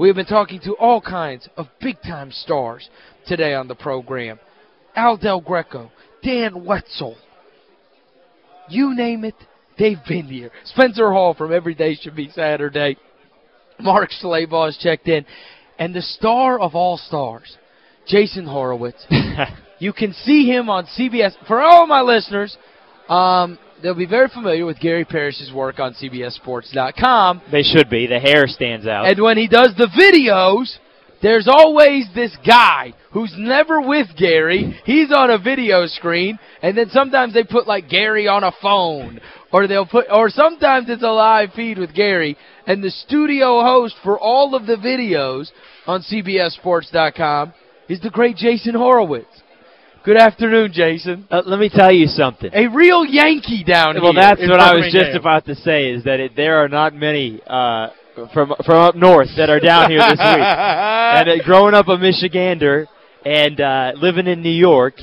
We have been talking to all kinds of big-time stars today on the program. Al Del Greco, Dan Wetzel, you name it, they've been here. Spencer Hall from Every Day Should Be Saturday. Mark Schlabach has checked in. And the star of all stars, Jason Horowitz. you can see him on CBS. For all my listeners, um, they'll be very familiar with Gary Parrish's work on CBSSports.com. They should be. The hair stands out. And when he does the videos, there's always this guy who's never with Gary. He's on a video screen, and then sometimes they put, like, Gary on a phone. Or they'll put or sometimes it's a live feed with Gary, and the studio host for all of the videos on CBSSports.com is the great Jason Horowitz. Good afternoon, Jason. Uh, let me tell you something. A real Yankee down well, here. Well, that's what I was just about to say, is that it, there are not many uh, from from up north that are down here this week. and uh, growing up a Michigander and uh, living in New York,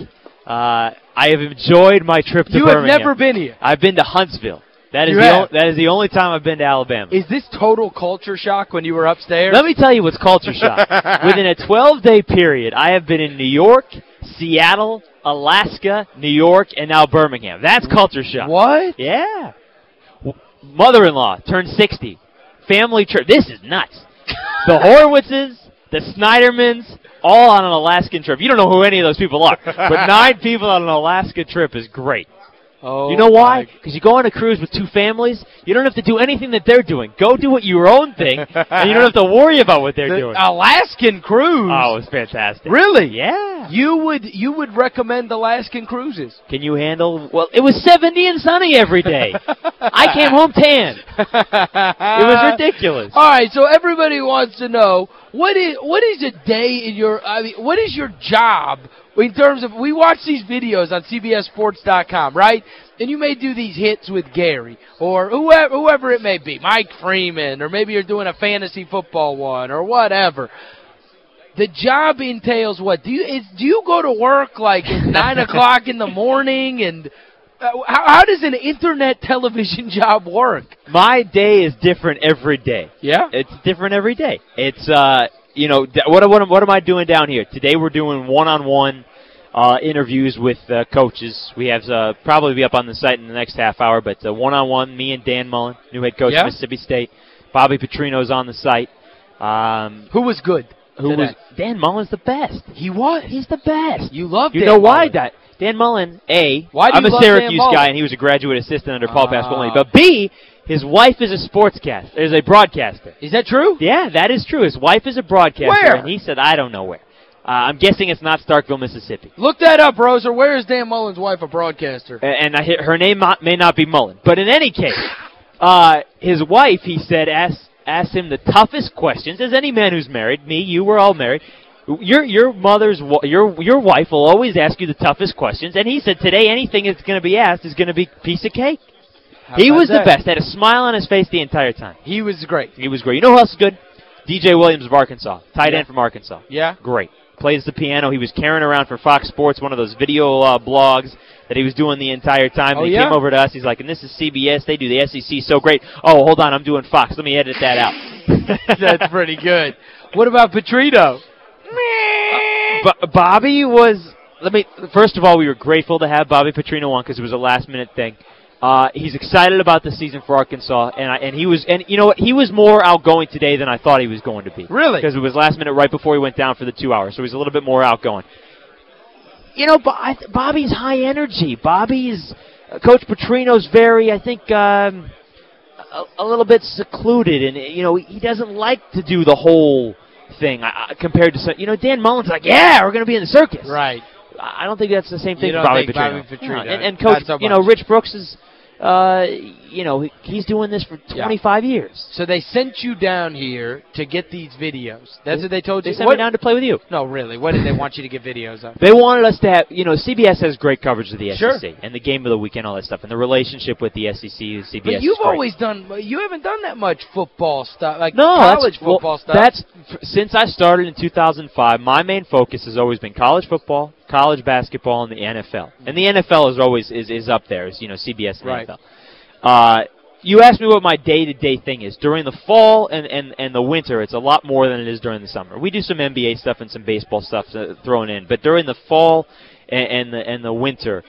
uh, I have enjoyed my trip to you Birmingham. You have never been here? I've been to Huntsville. That is, you the that is the only time I've been to Alabama. Is this total culture shock when you were upstairs? Let me tell you what's culture shock. Within a 12-day period, I have been in New York, Seattle, Alaska, New York, and now Birmingham. That's culture shock. What? Yeah. Mother-in-law turned 60. Family trip. This is nuts. the Horowitzes, the Snydermans, all on an Alaskan trip. You don't know who any of those people are, but nine people on an Alaska trip is great. Oh, you know why? Because you go on a cruise with two families, you don't have to do anything that they're doing. Go do what your own thing, and you don't have to worry about what they're the doing. Alaskan cruise? Oh, it's fantastic. Really? Yeah. You would you would recommend Alaskan cruises? Can you handle... Well, it was 70 and sunny every day. I came home tan. it was ridiculous. All right, so everybody wants to know, what is what is a day in your... I mean, what is your job in terms of, we watch these videos on CBSSports.com, right? And you may do these hits with Gary or whoever, whoever it may be, Mike Freeman, or maybe you're doing a fantasy football one or whatever. The job entails what? Do you is, do you go to work like at 9 o'clock in the morning and... Uh, how, how does an internet television job work? My day is different every day. Yeah? It's different every day. It's, uh, you know, what, what, what am I doing down here? Today we're doing one-on-one -on -one, uh, interviews with uh, coaches. We have uh, probably be up on the site in the next half hour, but one-on-one, -on -one, me and Dan Mullen, new head coach yeah? of Mississippi State. Bobby Petrino's on the site. Um, who was good? Who today? was Dan Mullen's the best. He was. He's the best. You love You Dan know why Mullen. that Dan Mullen, A, why I'm a Syracuse guy and he was a graduate assistant under Paul uh, Pasqualoni. But B, his wife is a sportscaster, is a broadcaster. Is that true? Yeah, that is true. His wife is a broadcaster. Where? And he said, I don't know where. Uh, I'm guessing it's not Starkville, Mississippi. Look that up, Roser. Where is Dan Mullen's wife a broadcaster? And, and I, her name may not be Mullen. But in any case, uh, his wife, he said, asked, asked him the toughest questions, as any man who's married, me, you, we're all married, your your mother's your your wife will always ask you the toughest questions and he said today anything that's going to be asked is going to be piece of cake How he was that? the best had a smile on his face the entire time. He was great. He was great. You know who else is good? DJ Williams of Arkansas. Tight yeah. end from Arkansas. Yeah. Great. Plays the piano. He was carrying around for Fox Sports one of those video uh, blogs that he was doing the entire time. Oh, and he yeah? came over to us. He's like and this is CBS they do the SEC so great. Oh hold on. I'm doing Fox. Let me edit that out. That's pretty good. What about Petrino but Bobby was let me first of all we were grateful to have Bobby Petrino on because it was a last minute thing. Uh, he's excited about the season for Arkansas and I, and he was and you know what he was more outgoing today than I thought he was going to be. Really? Because it was last minute right before he went down for the 2 hours. So he's a little bit more outgoing. You know Bobby's high energy. Bobby's uh, Coach Petrino's very I think um, a, a little bit secluded and you know he doesn't like to do the whole thing uh, compared to, some, you know, Dan Mullen's like, yeah, we're going to be in the circus. Right. I don't think that's the same thing you for Bobby Petrino. Petrino. Bobby Petrino. And, and Coach, you know, Rich Brooks is, uh, you know, he's doing this for 25 yeah. years. So they sent you down here to get these videos. That's what they told you? They sent what? me down to play with you. No, really. What did they want you to get videos of? They wanted us to have, you know, CBS has great coverage of the sure. SEC and the game of the weekend, all that stuff, and the relationship with the SEC and CBS But you've always done, you haven't done that much football stuff, like no, college football well, stuff. That's, since I started in 2005, my main focus has always been college football, college basketball, and the NFL. And the NFL is always is, is up there, is, you know, CBS and right. NFL. Uh, you asked me what my day-to-day -day thing is. During the fall and, and, and the winter, it's a lot more than it is during the summer. We do some NBA stuff and some baseball stuff uh, thrown in. But during the fall and, and, the, and the winter,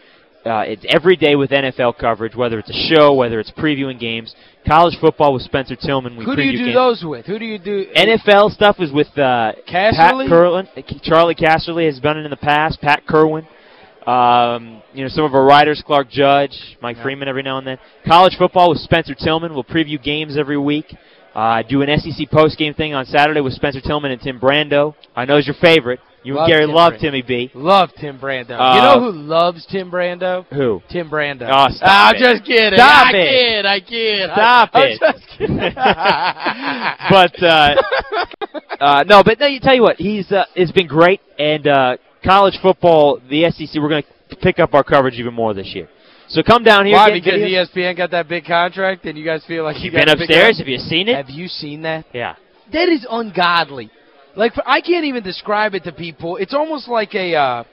uh, it's every day with NFL coverage, whether it's a show, whether it's previewing games. College football with Spencer Tillman. We Who do you do games. those with? Who do you do? NFL stuff is with uh, Pat Kirwan. Charley Casserly has done it in the past. Pat Kirwan. Um, you know, some of our writers, Clark Judge, Mike yeah. Freeman every now and then. College football with Spencer Tillman. We'll preview games every week. Uh, do an SEC postgame thing on Saturday with Spencer Tillman and Tim Brando. I know is your favorite. You love and Gary Tim love Brando. Timmy B. Love Tim Brando. Uh, you know who loves Tim Brando? Who? Tim Brando. Oh, stop I'm it. just kidding. Stop I it. kid. I kid. Stop I, it. I'm just kidding. but uh, uh, no, but no, you tell you what, he's uh, it's been great and uh, college football, the SEC, we're going to pick up our coverage even more this year. So come down here. Why? Because videos? ESPN got that big contract and you guys feel like You've been upstairs? Have you seen it? Have you seen that? Yeah. That is ungodly. Like, I can't even describe it to people. It's almost like a... Uh,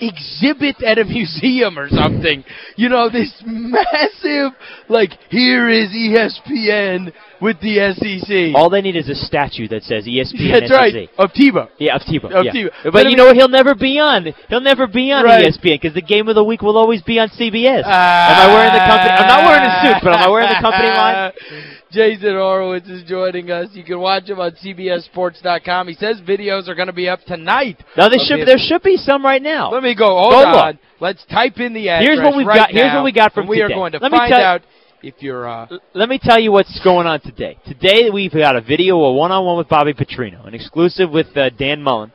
exhibit at a museum or something. you know, this massive, like, here is ESPN with the SEC. All they need is a statue that says ESPN That's SEC. right, of Tebow. Yeah, of Tebow. Of yeah. Tebow. But, but you mean, know what? He'll never be on. He'll never be on right. ESPN because the game of the week will always be on CBS. Uh, am I wearing the company? I'm not wearing a suit, but am I wearing the company line? Jason Horowitz is joining us. You can watch him on CBSSports.com. He says videos are going to be up tonight. No, they should, there should be some right now. Let me go. Hold go on. Look. Let's type in the address Here's what we've right got. Now, here's what we got from we today. are going to Let find me out if you're... Uh, Let me tell you what's going on today. Today we've got a video, a one-on-one -on -one with Bobby Petrino, an exclusive with uh, Dan Mullen.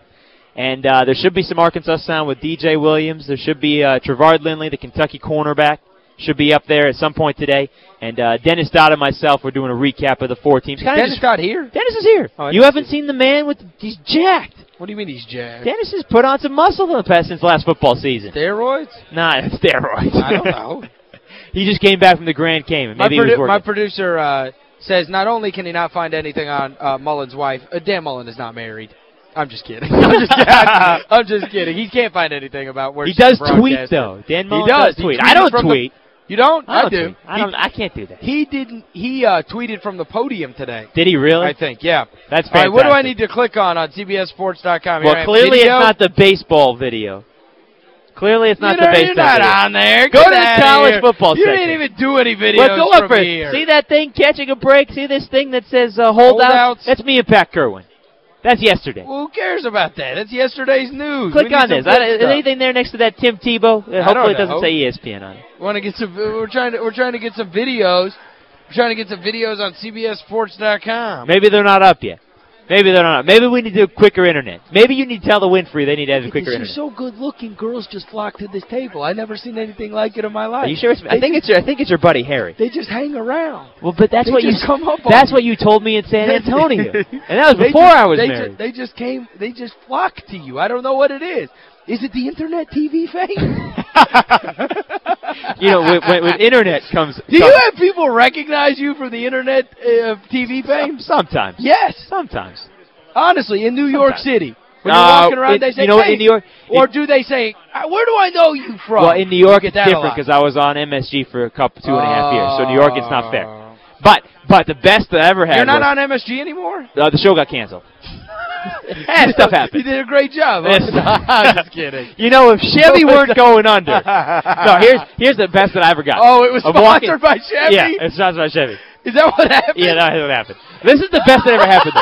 And uh, there should be some Arkansas sound with DJ Williams. There should be uh, Trevard Lindley, the Kentucky cornerback should be up there at some point today. And uh, Dennis Dodd and myself, we're doing a recap of the four teams. Kinda Dennis Dodd here? Dennis is here. Oh, you haven't seen the man with, he's jacked. What do you mean he's jacked? Dennis has put on some muscle in the past since last football season. Steroids? Nah, steroids. I don't know. he just came back from the Grand Cayman. My, Maybe produ my producer uh, says not only can he not find anything on uh, Mullen's wife, uh, Dan Mullen is not married. I'm just kidding. I'm just, I'm, I'm just kidding. He can't find anything about where He does tweet, though. Dan Mullen he does. does tweet. I don't tweet. You don't? I, don't do. Tweet. I don't. I can't do that. He didn't. He uh, tweeted from the podium today. Did he really? I think. Yeah. That's fantastic. All right. What do I need to click on on CBSSports.com? Well, clearly it's not the baseball video. Clearly it's not you the baseball You're not video. on there. Go Get to the college here. football You section. didn't even do any videos Well, go look from here. See that thing catching a break? See this thing that says uh, holdouts? Holdouts? That's me and Pat Kirwan. That's yesterday. Well, who cares about that? That's yesterday's news. Click on this. I, is anything there next to that Tim Tebow? Uh, hopefully it doesn't say ESPN on it. Want to get some we're trying to we're trying to get some videos. We're trying to get some videos on cbssports.com. Maybe they're not up yet. Maybe they're not. Maybe we need to do a quicker internet. Maybe you need to tell the Wynfrey they need to have a quicker You're so good looking. Girls just flock to this table. I never seen anything like it in my life. Are you sure? It's, I think just- it's your, I think it's your buddy Harry. They just hang around. Well, but that's They what you come up on That's what you told me in San Antonio. and that was before just- I was they married. They just came they just flock to you. I don't know what it is. Is it the internet TV fame? you know, with, with, with internet comes Do you have people recognize you from the internet uh, TV fame? sometimes. Yes. Sometimes. Honestly, in New York City. When Uh, you're walking around, it- they say, you know what, hey, in New York- or it- do they say, "Uh, where do I know you from? Well, in New York it's get that a different because I was on MSG for a couple two and a half years. So New York it's not fair. Oh. But but the best that I ever had You're not was, on MSG anymore? uh, the show got canceled. and stuff You happened. did a great job. I'm just kidding. You know, if Chevy weren't going under. No, here's here's the best that I ever got. Oh, it was I'm sponsored walking- by Chevy? Yeah, it's sponsored by Chevy. Is that what happened? Yeah, that's what happened. This is the best that ever happened.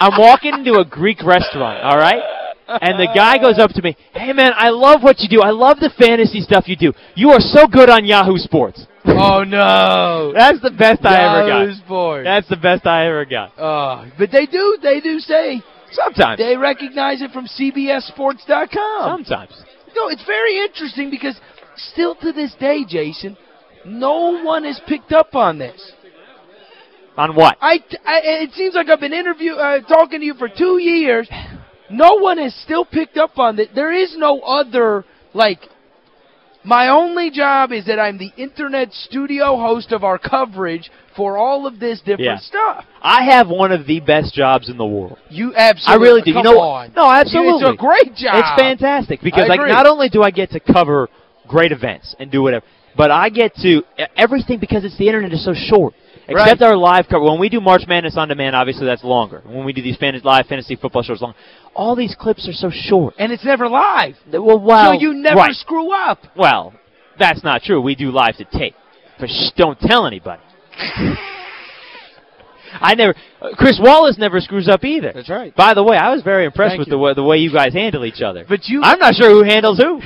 I'm walking into a Greek restaurant, all right? And the guy goes up to me, hey, man, I love what you do. I love the fantasy stuff you do. You are so good on Yahoo Sports. Oh, no. That's the best I ever Yahoo got. Sports. That's the best I ever got. Oh, but they do, they do say, Sometimes. they recognize it from CBSSports.com. Sometimes. No, it's very interesting because still to this day, Jason, no one has picked up on this. On what? I, I it seems like I've been interview uh, talking to you for 2 years. No one has still picked up on that. There is no other like my only job is that I'm the internet studio host of our coverage for all of this different Yeah. stuff. I have one of the best jobs in the world. You absolutely I really do. Come you know on. No, absolutely. It's a great job. It's fantastic because like not only do I get to cover great events and do whatever, but I get to everything because it's the internet is so short. Except Right. our live cover. When we do March Madness on demand, obviously that's longer. When we do these fan live fantasy football shows long. All these clips are so short. And it's never live. Well, well, so you never right. screw up. Well, that's not true. We do live to tape. But shh, don't tell anybody. I never Chris Wallace never screws up either. That's right. By the way, I was very impressed Thank with you. the way, the way you guys handle each other. But you I'm not sure who handles who.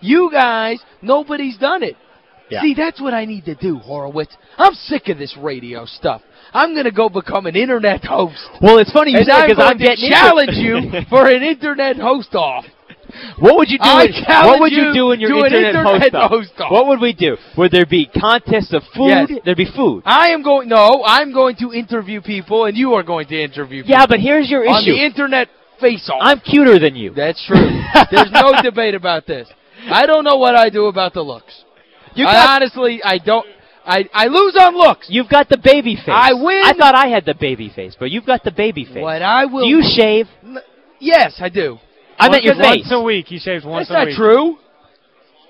you guys, nobody's done it. Yeah. See, that's what I need to do, Horowitz. I'm sick of this radio stuff. I'm going to go become an internet host. Well, it's funny you say I'm because going I'm to getting challenge you for an internet host off. What would you do? I in, what would you do in your internet, internet host-off? host-off. What would we do? Would there be contests of food? Yes. There'd be food. I am going, no, I'm going to interview people, and you are going to interview people. Yeah, but here's your issue. On the internet face-off. I'm cuter than you. That's true. There's no debate about this. I don't know what I do about the looks. You I honestly, I don't, I, I lose on looks. You've got the baby face. I win. I thought I had the baby face, but you've got the baby face. What I will... Do you shave? Yes, I do. I meant your Once a week. He shaves once That's a not week. true.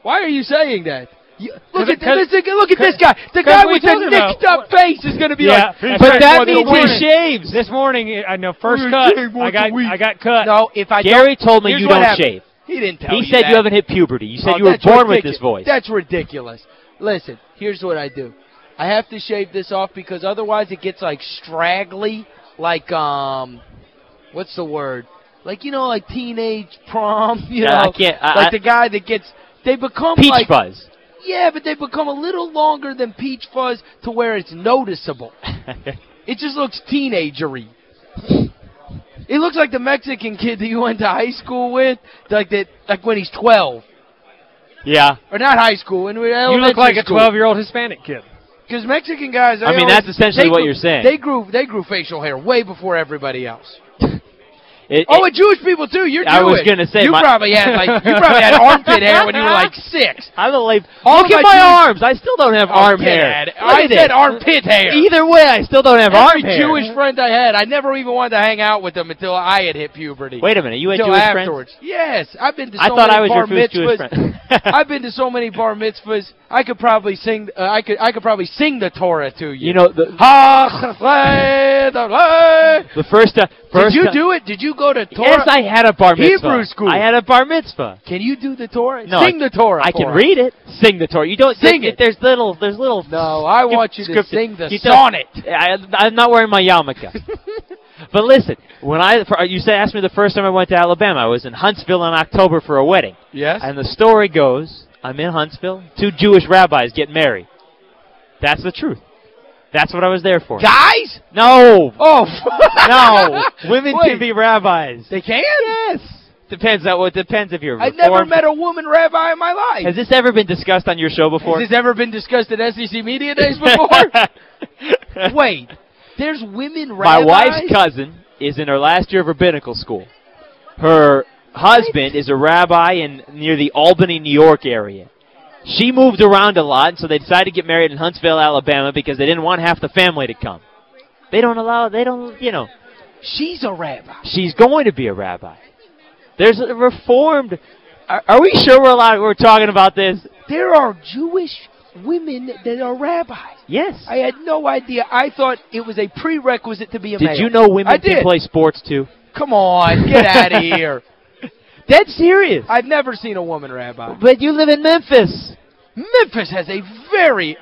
Why are you saying that? You, look, at, Cause- this, look at this guy. The guy with the talking about- nicked up face is going to be Yeah, like... but "Hey, that once a means week." he shaves. This morning, I know first cut. I got. I got cut. No, if I Gary don't, told me you don't happened. shave. He didn't tell He you said that. you haven't hit puberty. You said Oh, you were born with this voice. That's ridiculous. Listen, here's what I do. I have to shave this off because otherwise it gets like straggly, like um what's the word? Like you know like teenage prom, you Yeah, I know. can't- I- like I- the guy that gets they become Peach like fuzz. Yeah, but they become a little longer than peach fuzz to where it's noticeable. It just looks teenagery. It looks like the Mexican kid that you went to high school with, like that like when he's 12. yeah. Or not high school, when we You look like a 12-year-old Hispanic kid. Because Mexican guys, they I mean, always- that's essentially what grew- you're saying. They grew they grew facial hair way before everybody else. It- Oh, and Jewish people too. You're I was gonna say, you my- probably had like you probably had armpit hair when you were like six. I'm a like, All look at my Jewish- arms. I still don't have Oh, arm hair. at it. Look I said armpit hair. Either way, I still don't have arm Every hair. Jewish friend I had, I never even wanted to hang out with them until I had hit puberty. Wait a minute. You had Jewish afterwards. Yes, I've been to so I thought many I was bar your first Jewish mitzvahs. friend. I've been to so many bar mitzvahs. I could probably sing uh, I could I could probably sing the Torah to you. You know, the, Ha the first time... First Did you do it? Did you go to Torah? Yes, I had a bar mitzvah. Hebrew school. I had a bar mitzvah. Can you do the Torah? No, sing I- the Torah I can us. read it. Sing the Torah. You don't Sing it. There's little there's little No, I want you to sing the You don't- sonnet. I, I'm not wearing my yarmulke. but listen, when I for, you said asked me the first time I went to Alabama, I was in Huntsville in October for a wedding. Yes. And the story goes, I'm in Huntsville, two Jewish rabbis get married. That's the truth. That's what I was there for. Guys? No. Oh. No. Women Wait, can be rabbis. They can? Yes. Depends on what depends if you're I've never met a woman rabbi in my life. Has this ever been discussed on your show before? Has this ever been discussed at SEC Media Days before? Wait. There's women rabbis? My wife's cousin is in her last year of rabbinical school. Her husband is a rabbi in near the Albany, New York area. She moved around a lot, so they decided to get married in Huntsville, Alabama because they didn't want half the family to come. They don't allow, they don't, you know. She's a rabbi. She's going to be a rabbi. There's a reformed, are, are we sure we're allowed, we're talking about this? There are Jewish women that are rabbis. Yes. I had no idea. I thought it was a prerequisite to be a Did male. you know women I can did. play sports too? Come on, get out of here. Dead serious. I've never seen a woman rabbi. But you live in Memphis. Memphis has a very,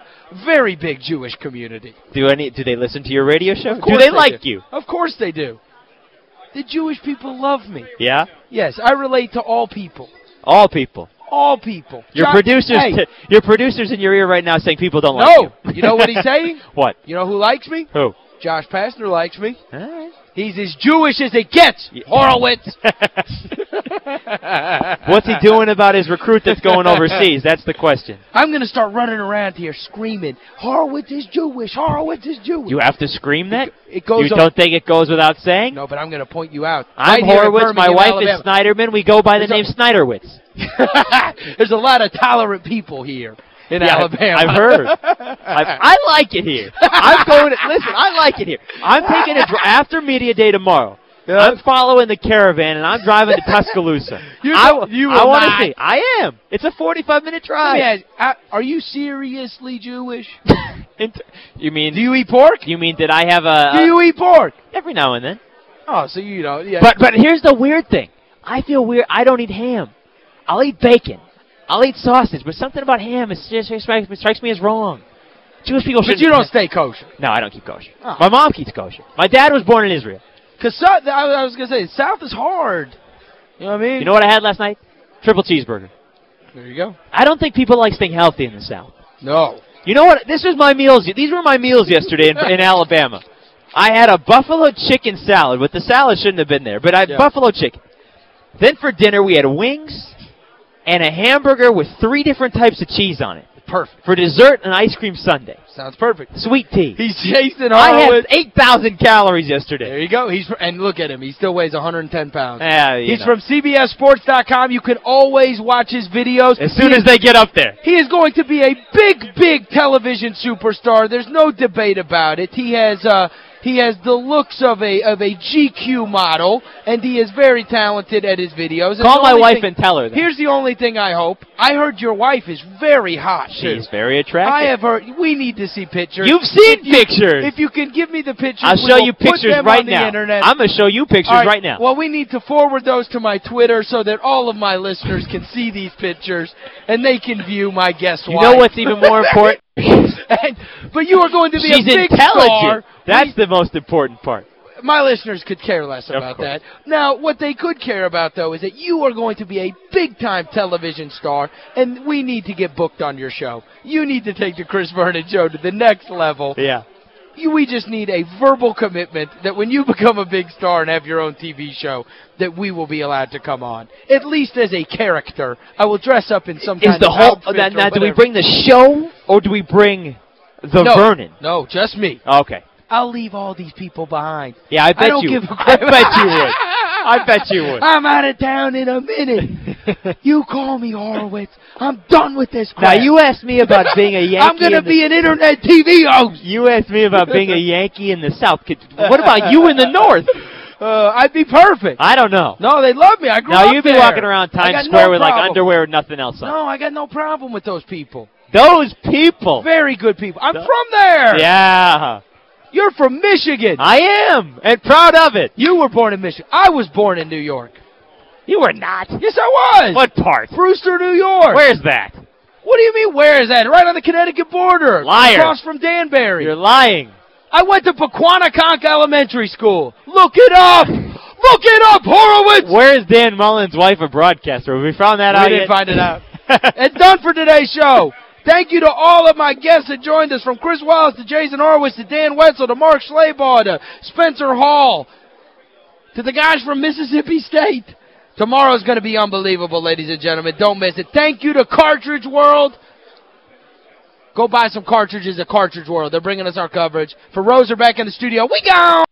very big Jewish community. Do any do they listen to your radio show? Do course they like do. you? Of course they do. The Jewish people love me. Yeah? Yes, I relate to all people. All people. All people. Your John- producers Hey, your producers in your ear right now saying people don't like no. you. You know what he's saying? what? You know who likes me? Who? Josh Pastner likes me. All right. He's as Jewish as it gets, Yeah. Horowitz. What's he doing about his recruit that's going overseas? That's the question. I'm going to start running around here screaming, Horowitz is Jewish, Horowitz is Jewish. You have to scream that? It goes you on- don't think it goes without saying? No, but I'm going to point you out. I'm Right Horowitz. My wife Alabama. is Snyderman. We go by the There's name Snyderwitz. There's a lot of tolerant people here in Yeah, Alabama. I've heard. I've, I like it here. I'm going to, listen, I like it here. I'm taking a, after media day tomorrow, Yeah. I'm following the caravan, and I'm driving to Tuscaloosa. You I, you I want to see. I am. It's a 45-minute drive. ask, uh, are you seriously Jewish? You mean Do you eat pork? you mean did I have a, Do you eat pork? every now and then? Oh, so you know, yeah. But but here's the weird thing. I feel weird. I don't eat ham. I'll eat bacon. I'll eat sausage, but something about ham is just strikes, me as wrong. Jewish people but should you don't stay kosher. No, I don't keep kosher. Oh. My mom keeps kosher. My dad was born in Israel. Because I I was going to say, South is hard. You know what I mean? You know what I had last night? Triple cheeseburger. There you go. I don't think people like staying healthy in the South. No. You know what? This was my meals. These were my meals yesterday in, in Alabama. I had a buffalo chicken salad, but the salad shouldn't have been there. But I had Yeah. buffalo chicken. Then for dinner, we had wings and a hamburger with three different types of cheese on it. Perfect. For dessert, an ice cream sundae. Sounds perfect. Sweet tea. He's Jason I had 8,000 calories yesterday. There you go. He's And look at him. He still weighs 110 pounds. Yeah, He's know. from CBSSports.com. You can always watch his videos. As soon He as they get up there. He is going to be a big, big television superstar. There's no debate about it. He has uh he has the looks of a of a GQ model, and he is very talented at his videos. And Call my wife thing- and tell her that. Here's the only thing I hope. I heard your wife is very hot, too. She's very attractive. I have heard. We need to see pictures. You've seen If you- pictures. If you can give me the pictures, I'll show you pictures right now. Internet. I'm going to show you pictures right now. Well, we need to forward those to my Twitter so that all of my listeners can see these pictures and they can view my guest you wife. know what's even more important? And- but you are going to be She's a big intelligent. star. That's We- the most important part. my listeners could care less about that. Now, what they could care about, though, is that you are going to be a big-time television star, and we need to get booked on your show. You need to take the Chris Vernon show to the next level. Yeah. You, we just need a verbal commitment that when you become a big star and have your own TV show, that we will be allowed to come on. At least as a character. I will dress up in some Is kind the of whole outfit now, now do we bring the show or do we bring the no, Vernon? No, just me. Okay. I'll leave all these people behind. Yeah, I bet don't you. give a I bet you would. I bet you would. I'm out of town in a minute. you call me Horowitz. I'm done with this Now you asked me about being a Yankee. I'm going to be an internet TV host. You asked me about being a Yankee in the South. What about you in the North? Uh, I'd be perfect. I don't know. No, they love me. I grew Now up Now, you'd be there. walking around Times no Square with like underwear and nothing else on. No, I got no problem with those people. Those people. Very good people. I'm from there. Yeah. You're from Michigan. I am and proud of it. you were born in Michigan. I was born in New York. You were not. Yes, I was. What part? Brewster, New York. Where's that? What do you mean, where is that? Right on the Connecticut border. Liar. Across from Danbury. You're lying. I went to Pequannock Elementary School. Look it up. Look it up, Horowitz. Where's Dan Mullins' wife a broadcaster? Have we found that We out We didn't yet? find it out. it's done for today's show. Thank you to all of my guests that joined us, from Chris Wallace to Jason Horowitz to Dan Wetzel to Mark Schlabach to Spencer Hall to the guys from Mississippi State. Tomorrow's going to be unbelievable, ladies and gentlemen. Don't miss it. Thank you to Cartridge World. Go buy some cartridges at Cartridge World. They're bringing us our coverage. For back in the studio, we gone!